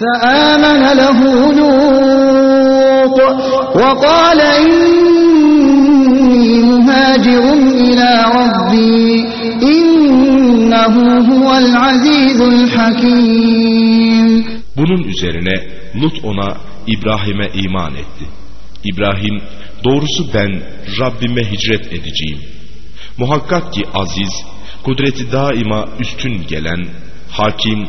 فآمن له لوط وقال إني مهاجر إلى ربي إنه هو العزيز الحكيم Bunun üzerine Lut ona İbrahim'e iman etti. İbrahim doğrusu ben Rabbime hicret edeceğim. Muhakkak ki aziz, kudreti daima üstün gelen, hakim,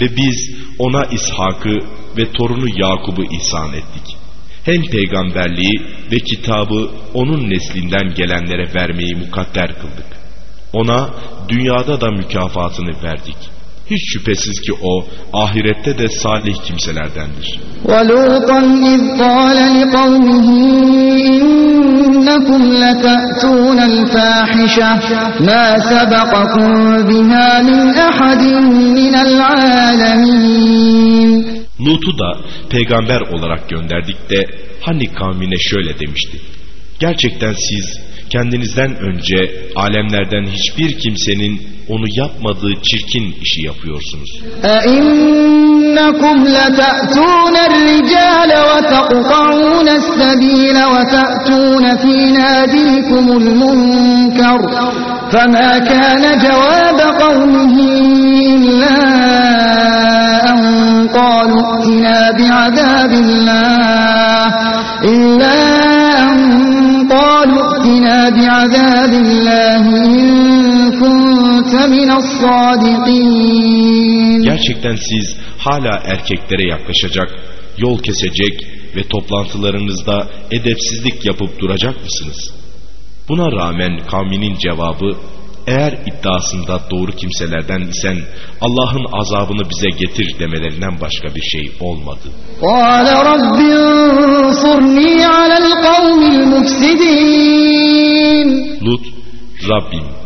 ve biz ona İshak'ı ve torunu Yakub'u ihsan ettik. Hem peygamberliği ve kitabı onun neslinden gelenlere vermeyi mukadder kıldık. Ona dünyada da mükafatını verdik. Hiç şüphesiz ki o ahirette de salih kimselerdendir. ولوطا إذ قال لقومه إنكم لتأتون الفاحشة ما سبقكم بها من أحد من العالمين Lut'u da peygamber olarak gönderdik de hani kavmine şöyle demişti. Gerçekten siz kendinizden önce alemlerden hiçbir kimsenin onu yapmadığı çirkin işi yapıyorsunuz. أئنكم لتأتون الرجال وتقطعون السبيل وتأتون في ناديكم المنكر فما كان جواب قومه إلا أن قالوا ائتنا بعذاب الله إلا أن قالوا ائتنا بعذاب الله Gerçekten siz hala erkeklere yaklaşacak, yol kesecek ve toplantılarınızda edepsizlik yapıp duracak mısınız? Buna rağmen kavminin cevabı, eğer iddiasında doğru kimselerden isen Allah'ın azabını bize getir demelerinden başka bir şey olmadı. Lut, Rabbim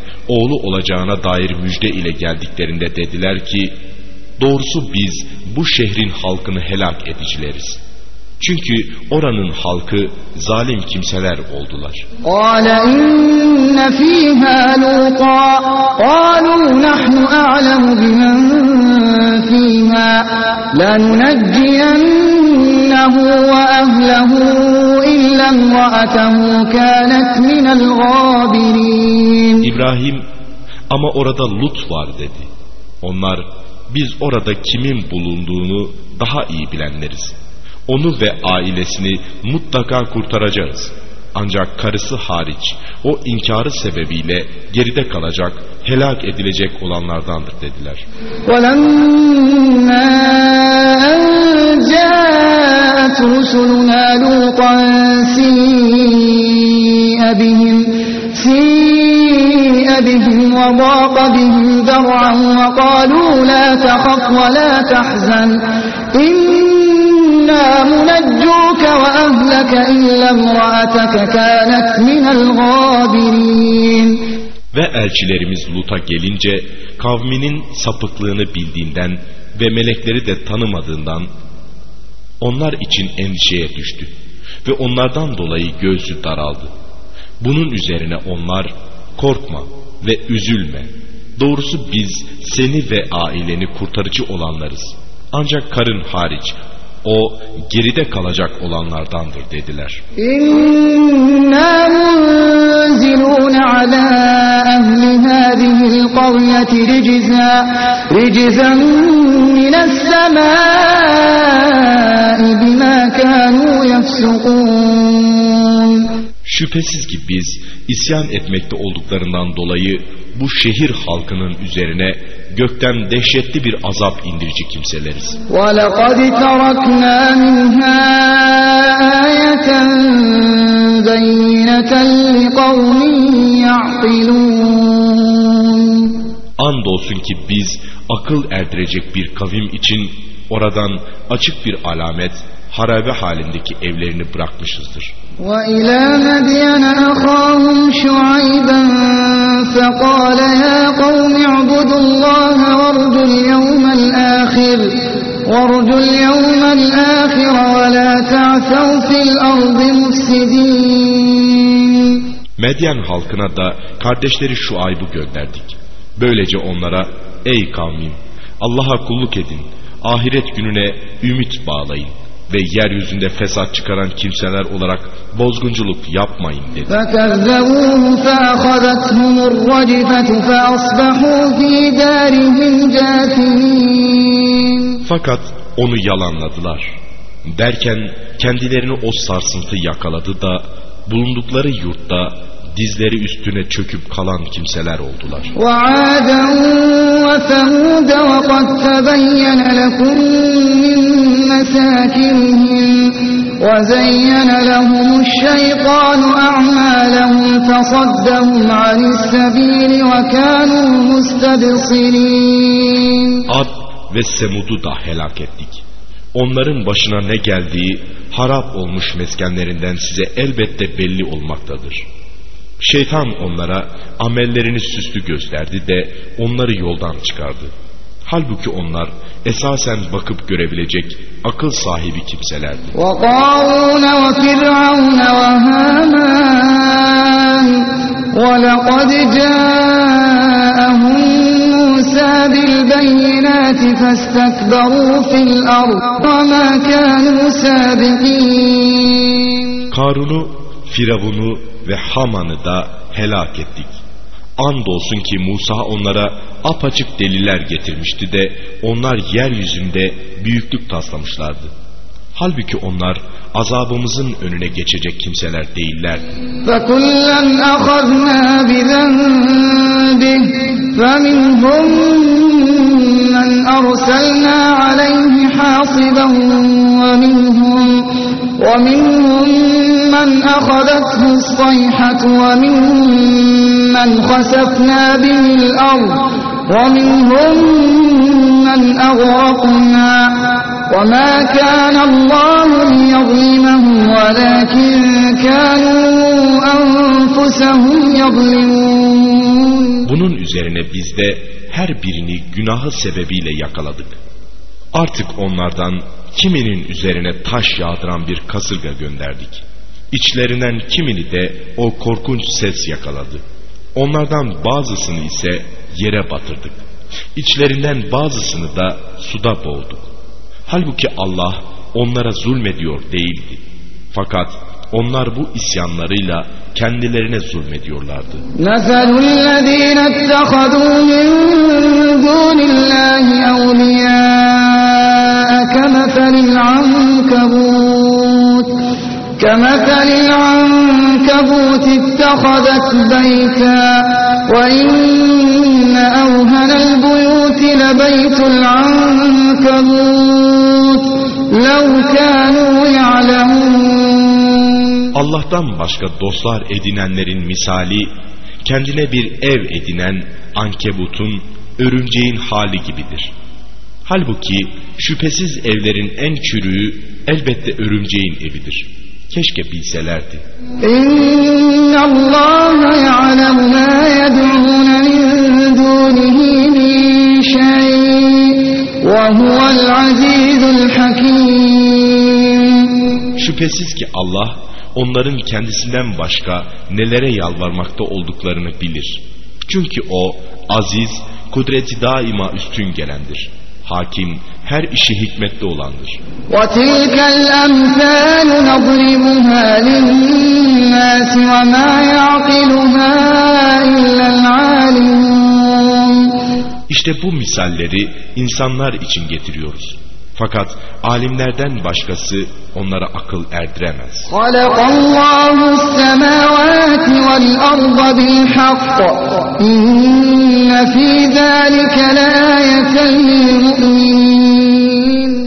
oğlu olacağına dair müjde ile geldiklerinde dediler ki doğrusu biz bu şehrin halkını helak edicileriz. Çünkü oranın halkı zalim kimseler oldular. قال إن فيها لوطا قالوا نحن أعلم بمن فيها لننجينه وأهله İbrahim ama orada Lut var dedi. Onlar biz orada kimin bulunduğunu daha iyi bilenleriz. Onu ve ailesini mutlaka kurtaracağız. Ancak karısı hariç o inkarı sebebiyle geride kalacak, helak edilecek olanlardandır dediler. ولما أن جاءت رسلنا لوطا سيء بهم سيء بهم وضاق بهم ذرعا وقالوا لا تخف ولا تحزن إنا منجوك وأهلك إلا امرأتك كانت من الغابرين Ve elçilerimiz Lut'a gelince kavminin sapıklığını bildiğinden ve melekleri de tanımadığından onlar için endişeye düştü ve onlardan dolayı göğsü daraldı. Bunun üzerine onlar korkma ve üzülme. Doğrusu biz seni ve aileni kurtarıcı olanlarız. Ancak karın hariç o geride kalacak olanlardandır dediler. İnna munzilun ala ehli hadihi qaryati rijza rijzan minas semaa Şüphesiz ki biz isyan etmekte olduklarından dolayı bu şehir halkının üzerine gökten dehşetli bir azap indirici kimseleriz. وَلَقَدْ تَرَكْنَا مِنْهَا آيَةً بَيِّنَةً لِقَوْمٍ يَعْقِلُونَ Andolsun ki biz akıl erdirecek bir kavim için oradan açık bir alamet, harabe halindeki evlerini bırakmışızdır. وإلى مدين أخاهم شعيبا فقال يا قوم اعبدوا الله وارجوا اليوم الآخر وارجوا اليوم الآخر ولا تعثوا في الأرض مفسدين Medyen halkına da kardeşleri Şuayb'ı gönderdik. Böylece onlara ey kavmim Allah'a kulluk edin, ahiret gününe ümit bağlayın ve yeryüzünde fesat çıkaran kimseler olarak bozgunculuk yapmayın dedi. Fakat onu yalanladılar. Derken kendilerini o sarsıntı yakaladı da bulundukları yurtta dizleri üstüne çöküp kalan kimseler oldular. وعادا وثمود وقد تبين لكم من مساكنهم وزين لهم الشيطان أعمالهم فصدهم عن السبيل وكانوا مستبصرين Ad ve Semud'u da helak ettik. Onların başına ne geldiği harap olmuş meskenlerinden size elbette belli olmaktadır. Şeytan onlara amellerini süslü gösterdi de onları yoldan çıkardı. Halbuki onlar esasen bakıp görebilecek akıl sahibi kimselerdi. وقارون وفرعون وهامان ولقد جاءهم موسى بالبينات فاستكبروا في الأرض وما كانوا سابقين Karun'u, Firavun'u ve Haman'ı da helak ettik. Andolsun ki Musa onlara apaçık deliller getirmişti de onlar yeryüzünde büyüklük taslamışlardı. Halbuki onlar azabımızın önüne geçecek kimseler değillerdi. فكلا أخذنا بذنبه فمنهم من أرسلنا عليه حاصبا ومنهم ومنهم من أخذته الصيحة ومنهم من خسفنا به الأرض ومنهم من أغرقنا وما كان الله ليظلمهم ولكن كانوا أنفسهم يظلمون Bunun üzerine biz de her birini günahı sebebiyle yakaladık. Artık onlardan kiminin üzerine taş yağdıran bir kasırga gönderdik. İçlerinden kimini de o korkunç ses yakaladı. Onlardan bazısını ise yere batırdık. İçlerinden bazısını da suda boğduk. Halbuki Allah onlara zulmediyor değildi. Fakat onlar bu isyanlarıyla kendilerine zulmediyorlardı. Meselüllezîne ettehadû min كمثل العنكبوت اتخذت بيتا وإن أوهن البيوت لبيت العنكبوت لو كانوا يعلمون Allah'tan başka dostlar edinenlerin misali kendine bir ev edinen ankebutun, örümceğin hali gibidir. Halbuki şüphesiz evlerin en çürüğü elbette örümceğin evidir. Keşke bilselerdi. Şüphesiz ki Allah onların kendisinden başka nelere yalvarmakta olduklarını bilir. Çünkü O aziz, kudreti daima üstün gelendir. Hakim, her işi hikmetli olandır. وتلك الأمثال نضربها للناس وما يعقلها إلا العالمون İşte bu misalleri insanlar için getiriyoruz. Fakat alimlerden başkası onlara akıl erdiremez.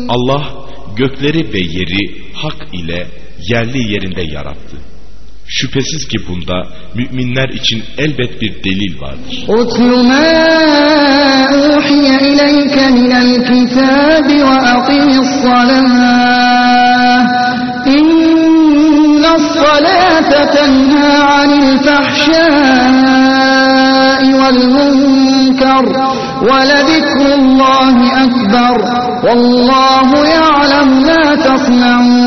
Allah gökleri ve yeri hak ile yerli yerinde yarattı. Şüphesiz ki bunda müminler için elbet bir delil vardır. اتل ما أوحي إليك من الكتاب وأقم الصلاة إن الصلاة تنهى عن الفحشاء والمنكر ولذكر الله أكبر والله يعلم ما تصنعون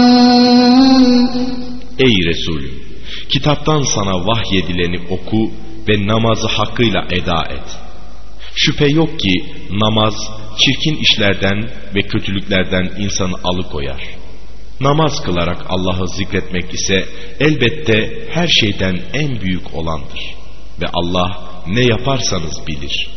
Kitaptan sana vahyedileni oku ve namazı hakkıyla eda et. Şüphe yok ki namaz çirkin işlerden ve kötülüklerden insanı alıkoyar. Namaz kılarak Allah'ı zikretmek ise elbette her şeyden en büyük olandır. Ve Allah ne yaparsanız bilir.''